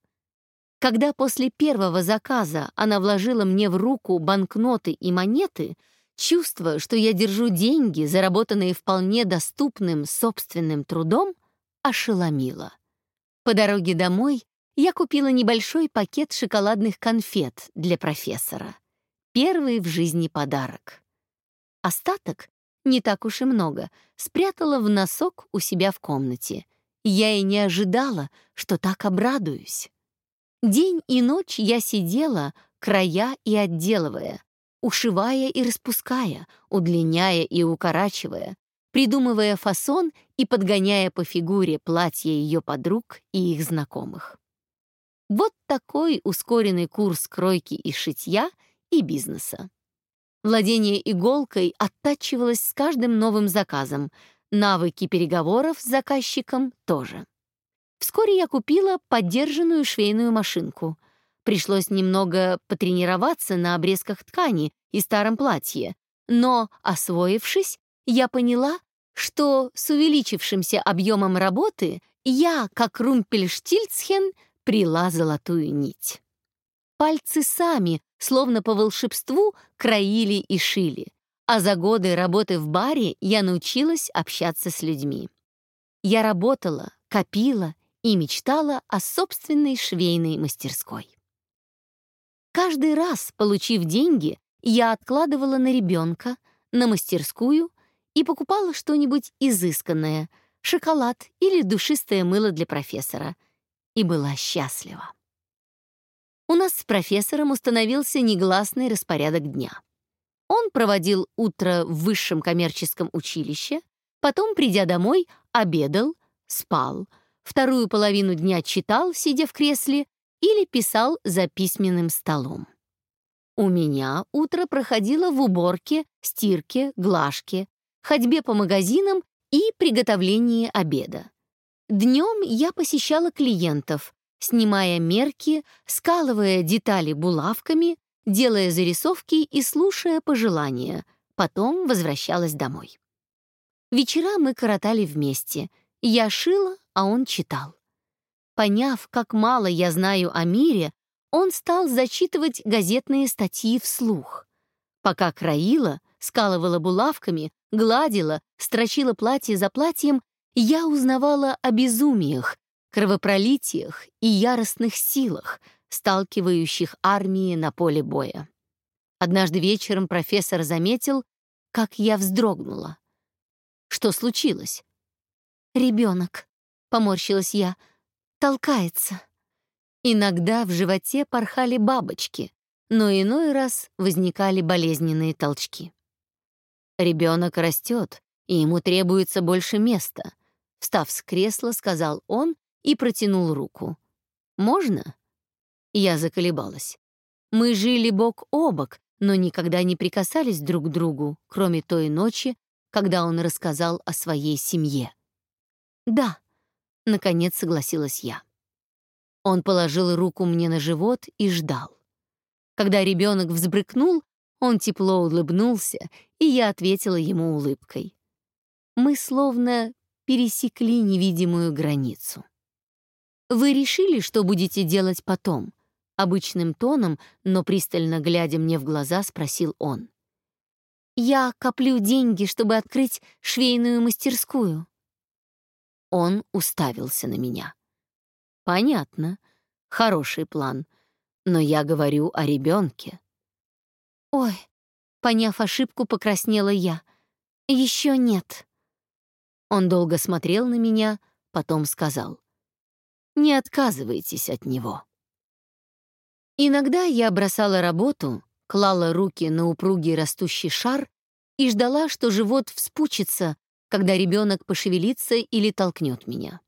Когда после первого заказа она вложила мне в руку банкноты и монеты, чувство, что я держу деньги, заработанные вполне доступным собственным трудом, ошеломило. По дороге домой я купила небольшой пакет шоколадных конфет для профессора. Первый в жизни подарок. Остаток, не так уж и много, спрятала в носок у себя в комнате. Я и не ожидала, что так обрадуюсь. День и ночь я сидела, края и отделывая, ушивая и распуская, удлиняя и укорачивая, придумывая фасон и подгоняя по фигуре платья ее подруг и их знакомых. Вот такой ускоренный курс кройки и шитья и бизнеса. Владение иголкой оттачивалось с каждым новым заказом, навыки переговоров с заказчиком тоже. Вскоре я купила поддержанную швейную машинку. Пришлось немного потренироваться на обрезках ткани и старом платье, но, освоившись, я поняла, что с увеличившимся объемом работы я, как Румпельштильцхен, прила золотую нить. Пальцы сами, словно по волшебству, краили и шили, а за годы работы в баре я научилась общаться с людьми. Я работала, копила и мечтала о собственной швейной мастерской. Каждый раз, получив деньги, я откладывала на ребенка, на мастерскую и покупала что-нибудь изысканное — шоколад или душистое мыло для профессора — и была счастлива. У нас с профессором установился негласный распорядок дня. Он проводил утро в высшем коммерческом училище, потом, придя домой, обедал, спал, вторую половину дня читал, сидя в кресле, или писал за письменным столом. У меня утро проходило в уборке, стирке, глажке, ходьбе по магазинам и приготовлении обеда. Днем я посещала клиентов, снимая мерки, скалывая детали булавками, делая зарисовки и слушая пожелания. Потом возвращалась домой. Вечера мы коротали вместе. Я шила, а он читал. Поняв, как мало я знаю о мире, он стал зачитывать газетные статьи вслух. Пока краила, скалывала булавками, гладила, строчила платье за платьем, я узнавала о безумиях, кровопролитиях и яростных силах, сталкивающих армии на поле боя. Однажды вечером профессор заметил, как я вздрогнула. Что случилось? «Ребенок», — поморщилась я, — «толкается». Иногда в животе порхали бабочки, но иной раз возникали болезненные толчки. Ребенок растет, и ему требуется больше места. Встав с кресла, сказал он и протянул руку. «Можно?» Я заколебалась. Мы жили бок о бок, но никогда не прикасались друг к другу, кроме той ночи, когда он рассказал о своей семье. «Да», — наконец согласилась я. Он положил руку мне на живот и ждал. Когда ребенок взбрыкнул, он тепло улыбнулся, и я ответила ему улыбкой. Мы словно пересекли невидимую границу. «Вы решили, что будете делать потом?» Обычным тоном, но пристально глядя мне в глаза, спросил он. «Я коплю деньги, чтобы открыть швейную мастерскую». Он уставился на меня. «Понятно. Хороший план. Но я говорю о ребенке. «Ой», — поняв ошибку, покраснела я. «Еще нет». Он долго смотрел на меня, потом сказал, «Не отказывайтесь от него». Иногда я бросала работу, клала руки на упругий растущий шар и ждала, что живот вспучится, когда ребенок пошевелится или толкнет меня.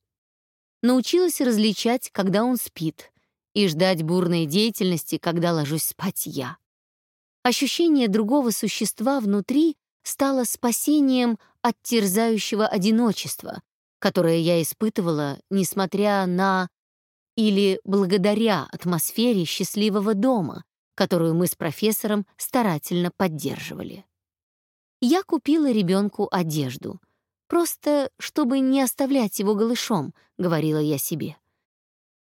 Научилась различать, когда он спит, и ждать бурной деятельности, когда ложусь спать я. Ощущение другого существа внутри стало спасением от терзающего одиночества, которое я испытывала, несмотря на или благодаря атмосфере счастливого дома, которую мы с профессором старательно поддерживали. Я купила ребенку одежду, просто чтобы не оставлять его голышом, говорила я себе.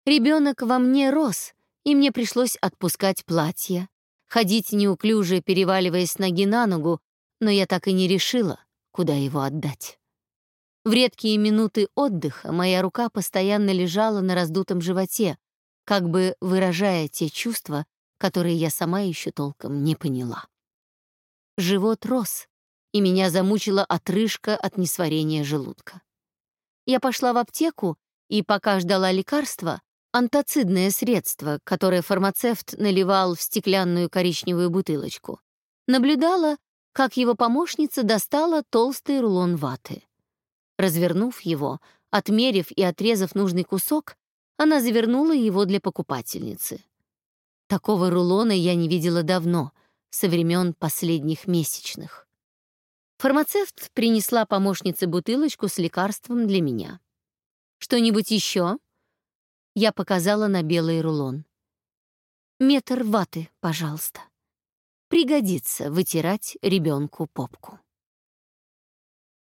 Ребенок во мне рос, и мне пришлось отпускать платье, ходить неуклюже, переваливаясь ноги на ногу, но я так и не решила, куда его отдать. В редкие минуты отдыха моя рука постоянно лежала на раздутом животе, как бы выражая те чувства, которые я сама еще толком не поняла. Живот рос, и меня замучила отрыжка от несварения желудка. Я пошла в аптеку, и пока ждала лекарства, антацидное средство, которое фармацевт наливал в стеклянную коричневую бутылочку, наблюдала, как его помощница достала толстый рулон ваты. Развернув его, отмерив и отрезав нужный кусок, она завернула его для покупательницы. Такого рулона я не видела давно, со времен последних месячных. Фармацевт принесла помощнице бутылочку с лекарством для меня. «Что-нибудь еще?» Я показала на белый рулон. «Метр ваты, пожалуйста. Пригодится вытирать ребенку попку».